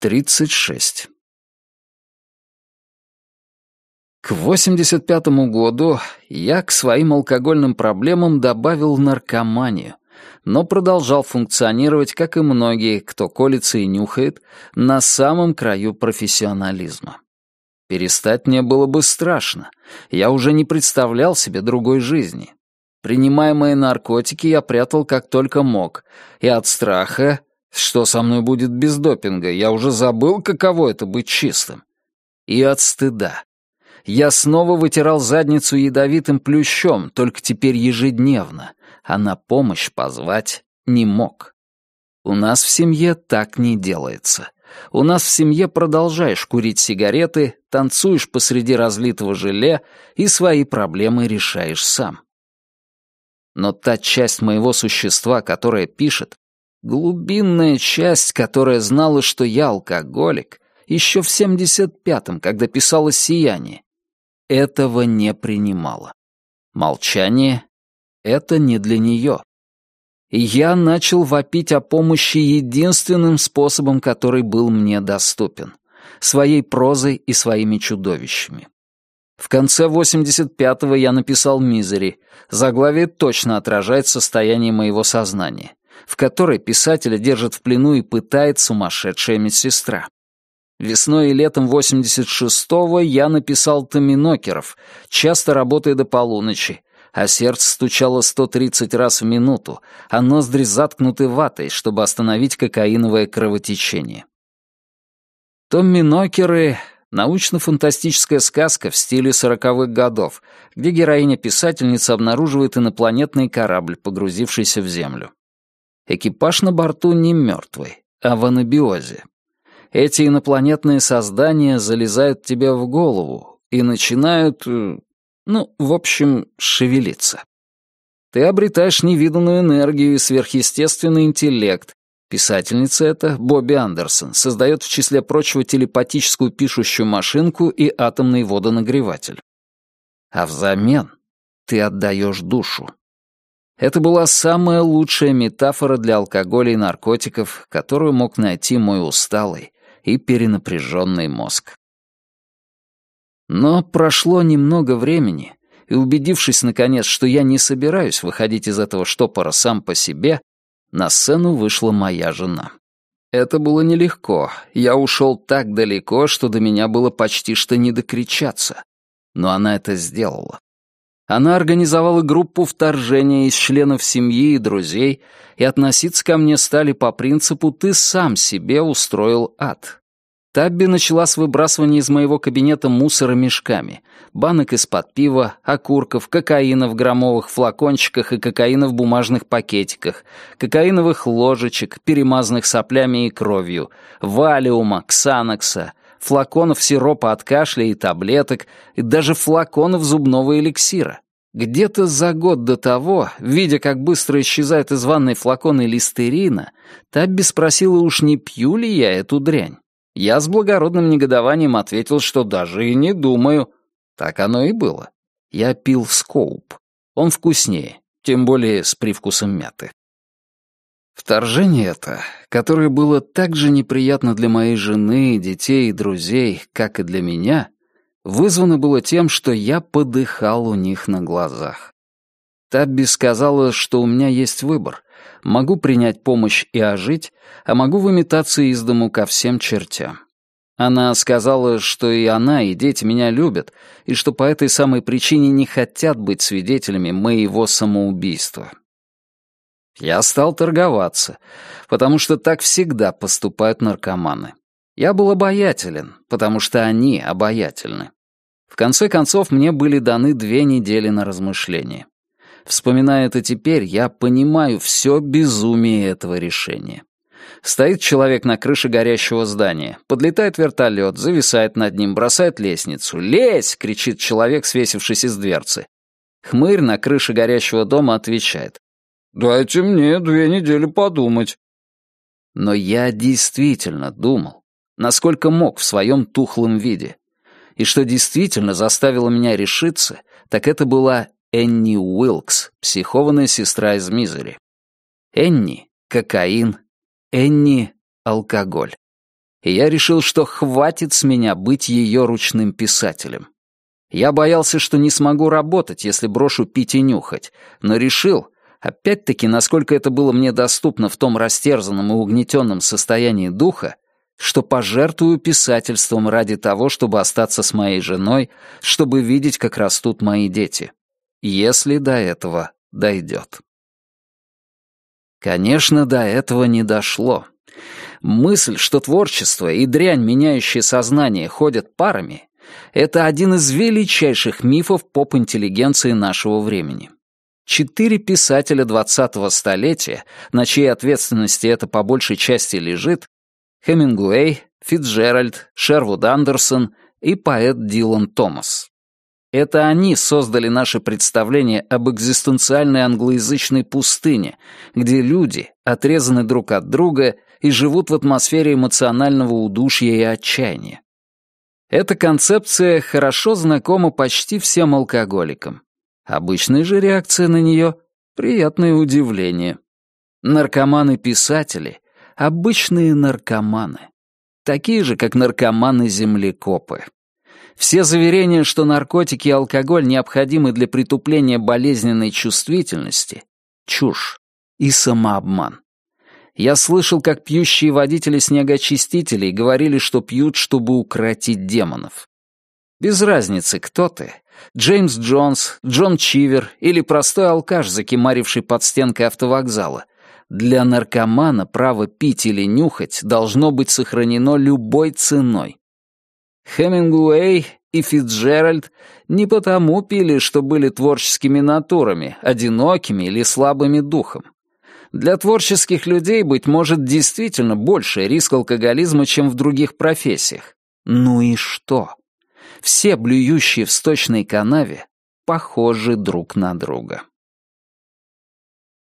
36. К 85 году я к своим алкогольным проблемам добавил наркоманию, но продолжал функционировать, как и многие, кто колется и нюхает, на самом краю профессионализма. Перестать мне было бы страшно, я уже не представлял себе другой жизни. Принимаемые наркотики я прятал как только мог, и от страха что со мной будет без допинга? Я уже забыл, каково это быть чистым. И от стыда. Я снова вытирал задницу ядовитым плющом, только теперь ежедневно, а на помощь позвать не мог. У нас в семье так не делается. У нас в семье продолжаешь курить сигареты, танцуешь посреди разлитого желе и свои проблемы решаешь сам. Но та часть моего существа, которая пишет, Глубинная часть, которая знала, что я алкоголик, еще в 75-м, когда писала «Сияние», этого не принимала. Молчание — это не для нее. И я начал вопить о помощи единственным способом, который был мне доступен — своей прозой и своими чудовищами. В конце 85-го я написал «Мизери». Заглавие точно отражает состояние моего сознания в которой писателя держит в плену и пытает сумасшедшая медсестра. Весной и летом 86-го я написал Томинокеров, часто работая до полуночи, а сердце стучало 130 раз в минуту, а ноздри заткнуты ватой, чтобы остановить кокаиновое кровотечение. Томминокеры — научно-фантастическая сказка в стиле сороковых годов, где героиня-писательница обнаруживает инопланетный корабль, погрузившийся в Землю. Экипаж на борту не мертвый, а в анабиозе. Эти инопланетные создания залезают тебе в голову и начинают, э, ну, в общем, шевелиться. Ты обретаешь невиданную энергию и сверхъестественный интеллект. Писательница эта, Бобби Андерсон, создает в числе прочего телепатическую пишущую машинку и атомный водонагреватель. А взамен ты отдаешь душу. Это была самая лучшая метафора для алкоголя и наркотиков, которую мог найти мой усталый и перенапряженный мозг. Но прошло немного времени, и убедившись, наконец, что я не собираюсь выходить из этого штопора сам по себе, на сцену вышла моя жена. Это было нелегко, я ушел так далеко, что до меня было почти что не докричаться. Но она это сделала. Она организовала группу вторжения из членов семьи и друзей, и относиться ко мне стали по принципу «ты сам себе устроил ад». Табби начала с выбрасывания из моего кабинета мусора мешками, банок из-под пива, окурков, кокаина в граммовых флакончиках и кокаина в бумажных пакетиках, кокаиновых ложечек, перемазанных соплями и кровью, валиума, ксанокса, флаконов сиропа от кашля и таблеток, и даже флаконов зубного эликсира. Где-то за год до того, видя, как быстро исчезает из ванной флаконы листерина, Табби спросила, уж не пью ли я эту дрянь. Я с благородным негодованием ответил, что даже и не думаю. Так оно и было. Я пил скоуп. Он вкуснее, тем более с привкусом мяты. Вторжение это, которое было так же неприятно для моей жены, детей и друзей, как и для меня, вызвано было тем, что я подыхал у них на глазах. Табби сказала, что у меня есть выбор. Могу принять помощь и ожить, а могу выметаться из дому ко всем чертям. Она сказала, что и она, и дети меня любят, и что по этой самой причине не хотят быть свидетелями моего самоубийства. Я стал торговаться, потому что так всегда поступают наркоманы. Я был обаятелен, потому что они обаятельны. В конце концов, мне были даны две недели на размышление. Вспоминая это теперь, я понимаю все безумие этого решения. Стоит человек на крыше горящего здания, подлетает вертолет, зависает над ним, бросает лестницу. «Лезь!» — кричит человек, свесившись из дверцы. Хмырь на крыше горящего дома отвечает. Дайте мне две недели подумать. Но я действительно думал, насколько мог в своем тухлом виде. И что действительно заставило меня решиться, так это была Энни Уилкс, психованная сестра из Мизери. Энни — кокаин, Энни — алкоголь. И я решил, что хватит с меня быть ее ручным писателем. Я боялся, что не смогу работать, если брошу пить и нюхать, но решил, опять-таки, насколько это было мне доступно в том растерзанном и угнетенном состоянии духа, что пожертвую писательством ради того, чтобы остаться с моей женой, чтобы видеть, как растут мои дети. Если до этого дойдет. Конечно, до этого не дошло. Мысль, что творчество и дрянь, меняющие сознание, ходят парами, это один из величайших мифов поп-интеллигенции нашего времени. Четыре писателя 20-го столетия, на чьей ответственности это по большей части лежит, Хемингуэй, Фитджеральд, Шервуд Андерсон и поэт Дилан Томас. Это они создали наше представление об экзистенциальной англоязычной пустыне, где люди отрезаны друг от друга и живут в атмосфере эмоционального удушья и отчаяния. Эта концепция хорошо знакома почти всем алкоголикам. Обычная же реакция на нее — приятное удивление. Наркоманы-писатели — обычные наркоманы. Такие же, как наркоманы-землекопы. Все заверения, что наркотики и алкоголь необходимы для притупления болезненной чувствительности — чушь и самообман. Я слышал, как пьющие водители снегоочистителей говорили, что пьют, чтобы укротить демонов. Без разницы, кто ты — Джеймс Джонс, Джон Чивер или простой алкаш, закимаривший под стенкой автовокзала. Для наркомана право пить или нюхать должно быть сохранено любой ценой. Хемингуэй и Фитджеральд не потому пили, что были творческими натурами, одинокими или слабыми духом. Для творческих людей, быть может, действительно больше риск алкоголизма, чем в других профессиях. Ну и что? Все блюющие в сточной канаве похожи друг на друга.